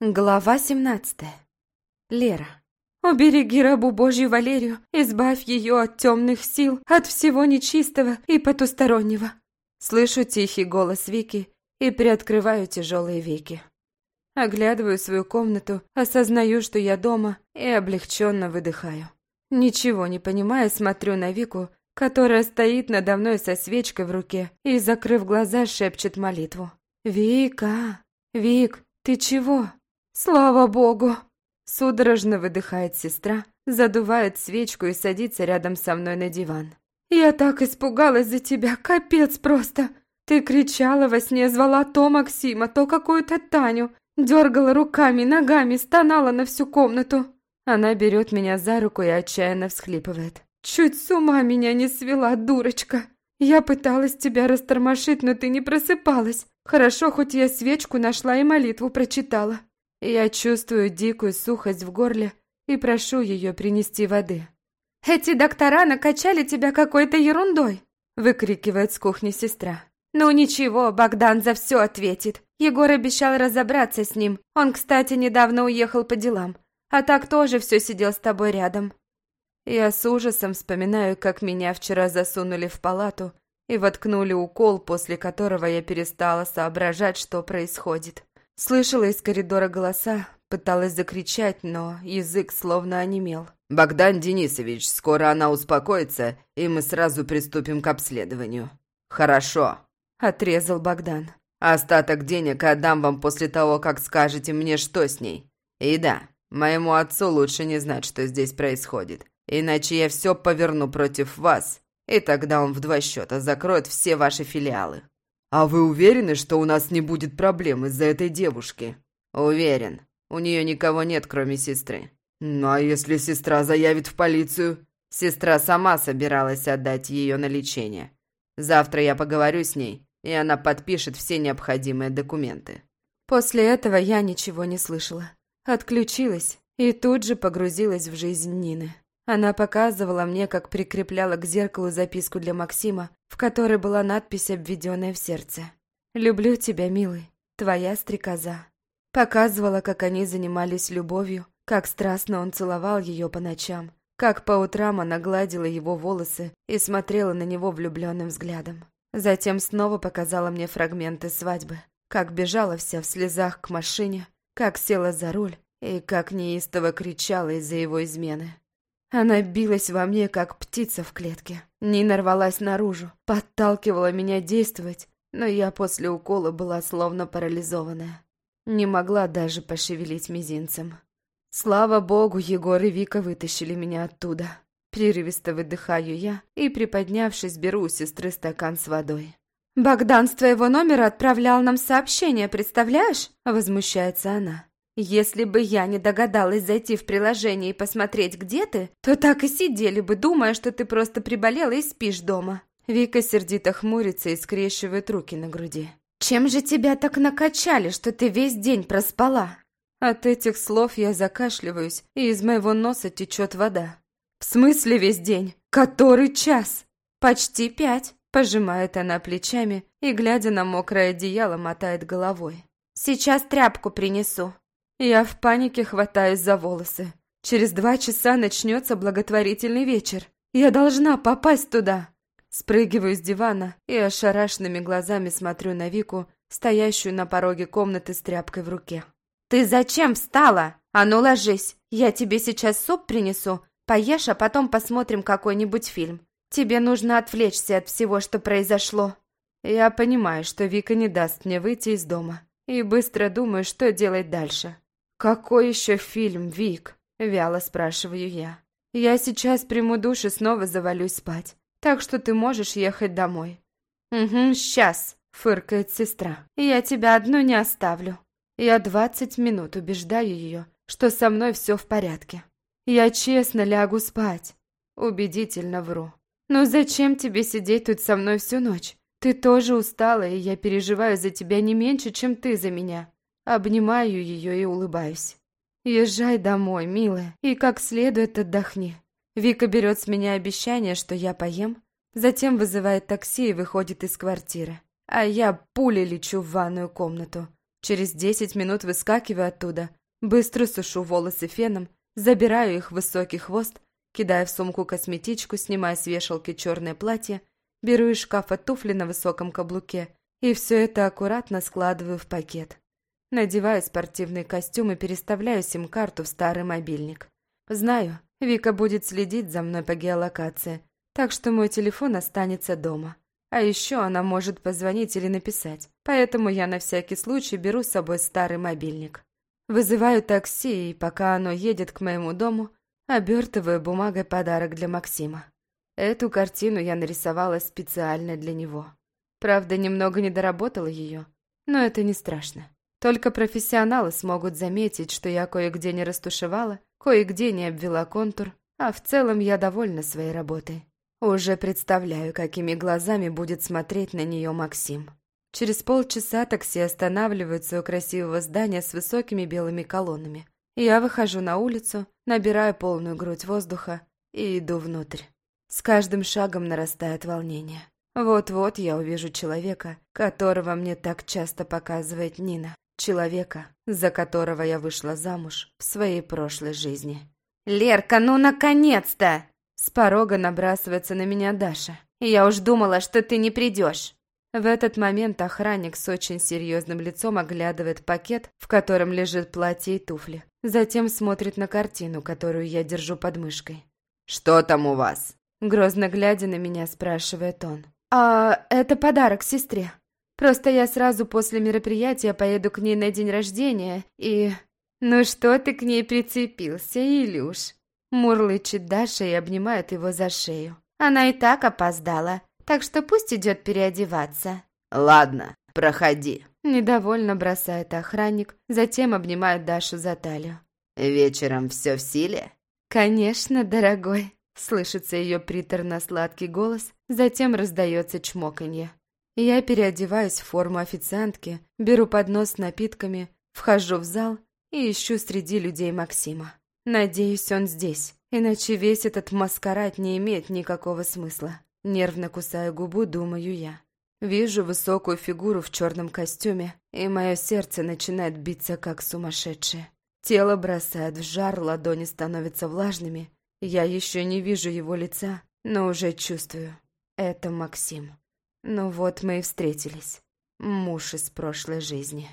Глава семнадцатая. Лера. «Убереги рабу Божью Валерию, избавь ее от темных сил, от всего нечистого и потустороннего». Слышу тихий голос Вики и приоткрываю тяжелые веки. Оглядываю свою комнату, осознаю, что я дома, и облегченно выдыхаю. Ничего не понимая, смотрю на Вику, которая стоит надо мной со свечкой в руке и, закрыв глаза, шепчет молитву. «Вика! Вик, ты чего?» «Слава богу!» Судорожно выдыхает сестра, задувает свечку и садится рядом со мной на диван. «Я так испугалась за тебя, капец просто! Ты кричала во сне, звала то Максима, то какую-то Таню, дергала руками, ногами, стонала на всю комнату!» Она берет меня за руку и отчаянно всхлипывает. «Чуть с ума меня не свела, дурочка! Я пыталась тебя растормошить, но ты не просыпалась. Хорошо, хоть я свечку нашла и молитву прочитала. Я чувствую дикую сухость в горле и прошу ее принести воды. «Эти доктора накачали тебя какой-то ерундой!» выкрикивает с кухни сестра. «Ну ничего, Богдан за все ответит. Егор обещал разобраться с ним. Он, кстати, недавно уехал по делам. А так тоже все сидел с тобой рядом». Я с ужасом вспоминаю, как меня вчера засунули в палату и воткнули укол, после которого я перестала соображать, что происходит. Слышала из коридора голоса, пыталась закричать, но язык словно онемел. «Богдан Денисович, скоро она успокоится, и мы сразу приступим к обследованию». «Хорошо», — отрезал Богдан. «Остаток денег отдам вам после того, как скажете мне, что с ней. И да, моему отцу лучше не знать, что здесь происходит, иначе я все поверну против вас, и тогда он в два счета закроет все ваши филиалы». «А вы уверены, что у нас не будет проблем из-за этой девушки?» «Уверен. У нее никого нет, кроме сестры». «Ну а если сестра заявит в полицию?» «Сестра сама собиралась отдать ее на лечение. Завтра я поговорю с ней, и она подпишет все необходимые документы». После этого я ничего не слышала. Отключилась и тут же погрузилась в жизнь Нины. Она показывала мне, как прикрепляла к зеркалу записку для Максима, в которой была надпись, обведенная в сердце. «Люблю тебя, милый, твоя стрекоза». Показывала, как они занимались любовью, как страстно он целовал ее по ночам, как по утрам она гладила его волосы и смотрела на него влюбленным взглядом. Затем снова показала мне фрагменты свадьбы, как бежала вся в слезах к машине, как села за руль и как неистово кричала из-за его измены. Она билась во мне, как птица в клетке. Нина рвалась наружу, подталкивала меня действовать, но я после укола была словно парализованная. Не могла даже пошевелить мизинцем. Слава богу, Егор и Вика вытащили меня оттуда. Прерывисто выдыхаю я и, приподнявшись, беру у сестры стакан с водой. «Богдан с твоего номера отправлял нам сообщение, представляешь?» – возмущается она. Если бы я не догадалась зайти в приложение и посмотреть, где ты, то так и сидели бы, думая, что ты просто приболела и спишь дома». Вика сердито хмурится и скрещивает руки на груди. «Чем же тебя так накачали, что ты весь день проспала?» От этих слов я закашливаюсь, и из моего носа течет вода. «В смысле весь день? Который час?» «Почти пять», – пожимает она плечами и, глядя на мокрое одеяло, мотает головой. «Сейчас тряпку принесу». Я в панике хватаюсь за волосы. Через два часа начнется благотворительный вечер. Я должна попасть туда. Спрыгиваю с дивана и ошарашенными глазами смотрю на Вику, стоящую на пороге комнаты с тряпкой в руке. «Ты зачем встала? А ну ложись, я тебе сейчас суп принесу. Поешь, а потом посмотрим какой-нибудь фильм. Тебе нужно отвлечься от всего, что произошло». Я понимаю, что Вика не даст мне выйти из дома, и быстро думаю, что делать дальше. «Какой еще фильм, Вик?» – вяло спрашиваю я. «Я сейчас приму душ и снова завалюсь спать, так что ты можешь ехать домой». «Угу, сейчас», – фыркает сестра. «Я тебя одну не оставлю». Я двадцать минут убеждаю ее, что со мной все в порядке. Я честно лягу спать. Убедительно вру. «Ну зачем тебе сидеть тут со мной всю ночь? Ты тоже устала, и я переживаю за тебя не меньше, чем ты за меня. Обнимаю ее и улыбаюсь. «Езжай домой, милая, и как следует отдохни». Вика берет с меня обещание, что я поем, затем вызывает такси и выходит из квартиры. А я пулей лечу в ванную комнату. Через десять минут выскакиваю оттуда, быстро сушу волосы феном, забираю их в высокий хвост, кидаю в сумку косметичку, снимаю с вешалки черное платье, беру из шкафа туфли на высоком каблуке и все это аккуратно складываю в пакет. Надеваю спортивный костюм и переставляю сим-карту в старый мобильник. Знаю, Вика будет следить за мной по геолокации, так что мой телефон останется дома. А еще она может позвонить или написать, поэтому я на всякий случай беру с собой старый мобильник. Вызываю такси, и пока оно едет к моему дому, обертываю бумагой подарок для Максима. Эту картину я нарисовала специально для него. Правда, немного не доработала ее, но это не страшно. Только профессионалы смогут заметить, что я кое-где не растушевала, кое-где не обвела контур, а в целом я довольна своей работой. Уже представляю, какими глазами будет смотреть на нее Максим. Через полчаса такси останавливается у красивого здания с высокими белыми колоннами. Я выхожу на улицу, набираю полную грудь воздуха и иду внутрь. С каждым шагом нарастает волнение. Вот-вот я увижу человека, которого мне так часто показывает Нина. Человека, за которого я вышла замуж в своей прошлой жизни. «Лерка, ну наконец-то!» С порога набрасывается на меня Даша. «Я уж думала, что ты не придешь!» В этот момент охранник с очень серьезным лицом оглядывает пакет, в котором лежит платье и туфли. Затем смотрит на картину, которую я держу под мышкой. «Что там у вас?» Грозно глядя на меня, спрашивает он. «А это подарок сестре. Просто я сразу после мероприятия поеду к ней на день рождения и...» «Ну что ты к ней прицепился, Илюш?» Мурлычет Даша и обнимает его за шею. «Она и так опоздала, так что пусть идет переодеваться». «Ладно, проходи». Недовольно бросает охранник, затем обнимает Дашу за талию. «Вечером все в силе?» «Конечно, дорогой», — слышится ее приторно-сладкий голос, затем раздается чмоканье. Я переодеваюсь в форму официантки, беру поднос с напитками, вхожу в зал и ищу среди людей Максима. Надеюсь, он здесь, иначе весь этот маскарад не имеет никакого смысла. Нервно кусая губу, думаю я. Вижу высокую фигуру в черном костюме, и мое сердце начинает биться как сумасшедшее. Тело бросает в жар, ладони становятся влажными. Я еще не вижу его лица, но уже чувствую. Это Максим. Ну вот мы и встретились. Муж из прошлой жизни.